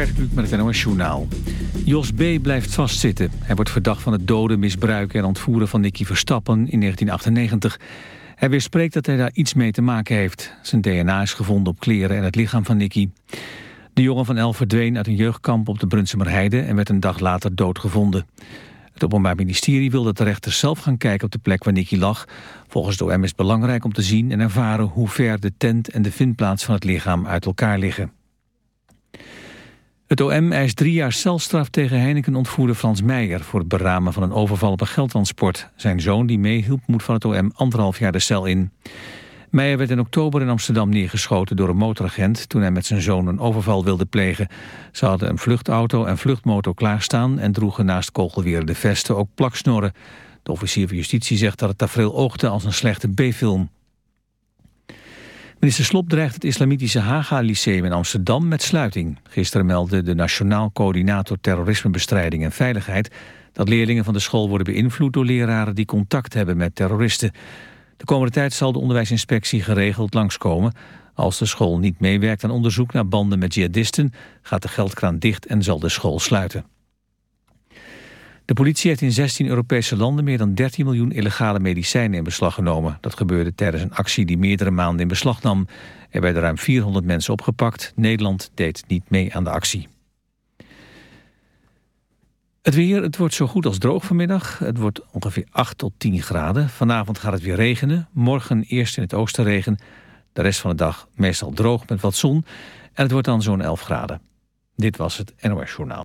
Gert Kluk met het NOS Journaal. Jos B. blijft vastzitten. Hij wordt verdacht van het doden, misbruiken en ontvoeren van Nicky Verstappen in 1998. Hij weerspreekt dat hij daar iets mee te maken heeft. Zijn DNA is gevonden op kleren en het lichaam van Nicky. De jongen van elf verdween uit een jeugdkamp op de Brunsumerheide... en werd een dag later doodgevonden. Het Openbaar Ministerie wil dat de rechters zelf gaan kijken op de plek waar Nicky lag. Volgens de OM is het belangrijk om te zien en ervaren hoe ver de tent en de vindplaats van het lichaam uit elkaar liggen. Het OM eist drie jaar celstraf tegen Heineken ontvoerde Frans Meijer... voor het beramen van een overval op een geldtransport. Zijn zoon die meehielp moet van het OM anderhalf jaar de cel in. Meijer werd in oktober in Amsterdam neergeschoten door een motoragent... toen hij met zijn zoon een overval wilde plegen. Ze hadden een vluchtauto en vluchtmotor klaarstaan... en droegen naast kogelwerende vesten ook plaksnorren. De officier van justitie zegt dat het tafereel oogde als een slechte B-film. Minister Slop dreigt het Islamitische Haga Lyceum in Amsterdam met sluiting. Gisteren meldde de Nationaal Coördinator Terrorismebestrijding en Veiligheid... dat leerlingen van de school worden beïnvloed door leraren die contact hebben met terroristen. De komende tijd zal de onderwijsinspectie geregeld langskomen. Als de school niet meewerkt aan onderzoek naar banden met jihadisten... gaat de geldkraan dicht en zal de school sluiten. De politie heeft in 16 Europese landen meer dan 13 miljoen illegale medicijnen in beslag genomen. Dat gebeurde tijdens een actie die meerdere maanden in beslag nam. Er werden ruim 400 mensen opgepakt. Nederland deed niet mee aan de actie. Het weer, het wordt zo goed als droog vanmiddag. Het wordt ongeveer 8 tot 10 graden. Vanavond gaat het weer regenen. Morgen eerst in het oosten regen. De rest van de dag meestal droog met wat zon. En het wordt dan zo'n 11 graden. Dit was het NOS Journaal.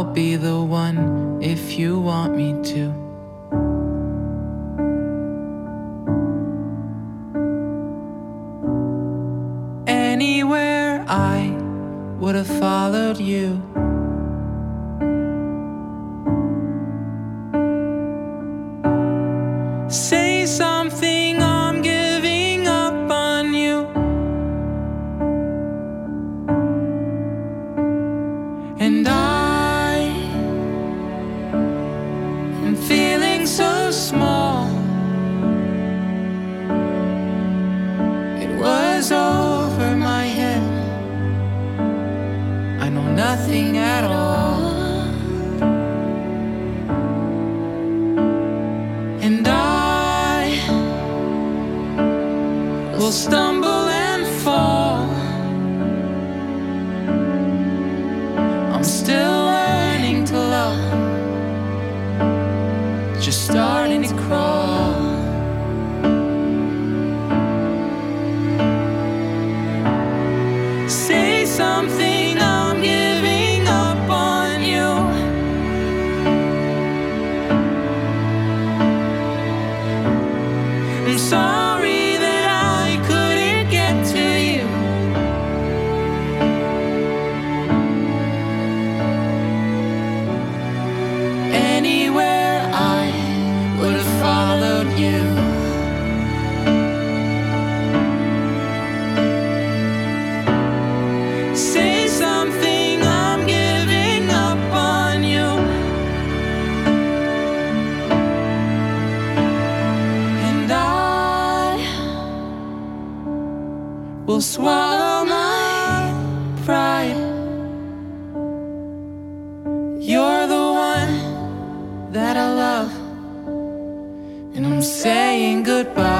I'll be the one if you want me to. swallow my pride. You're the one that I love, and I'm saying goodbye.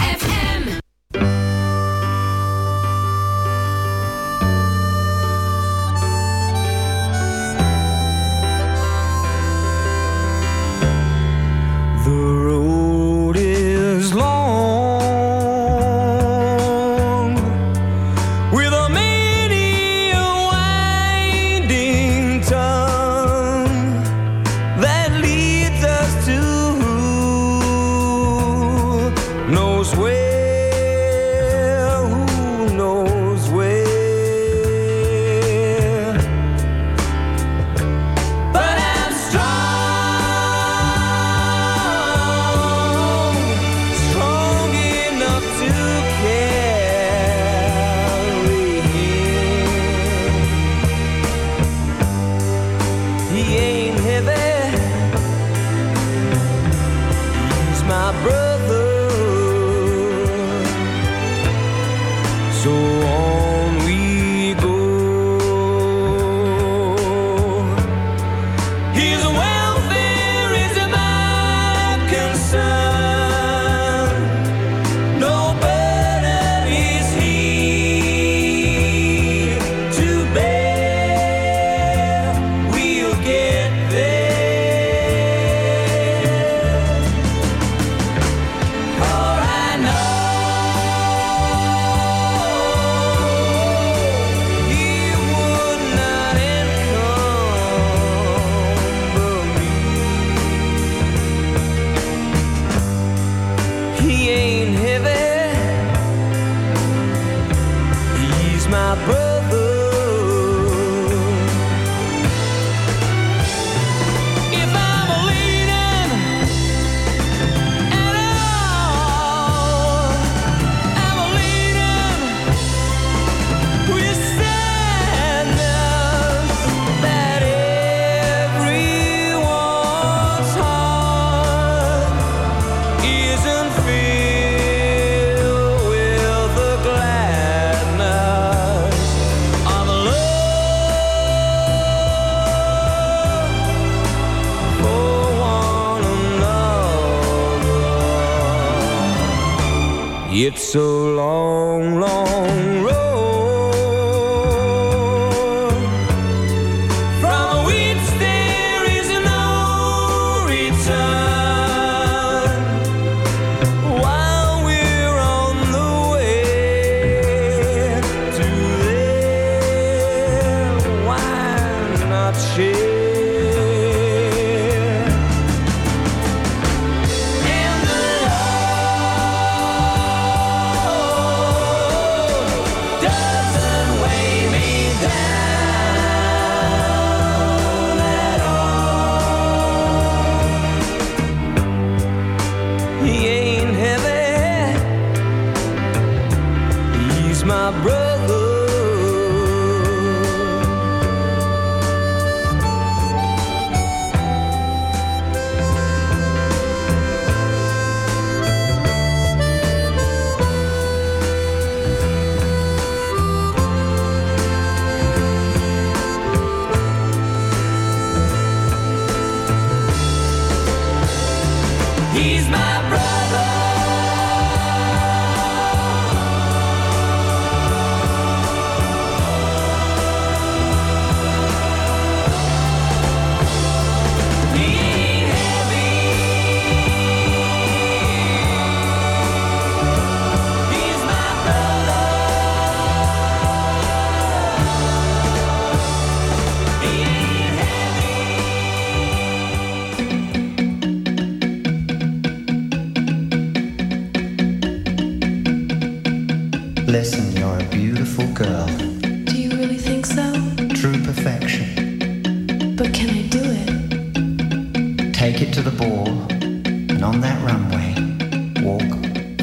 It's so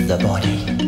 the body.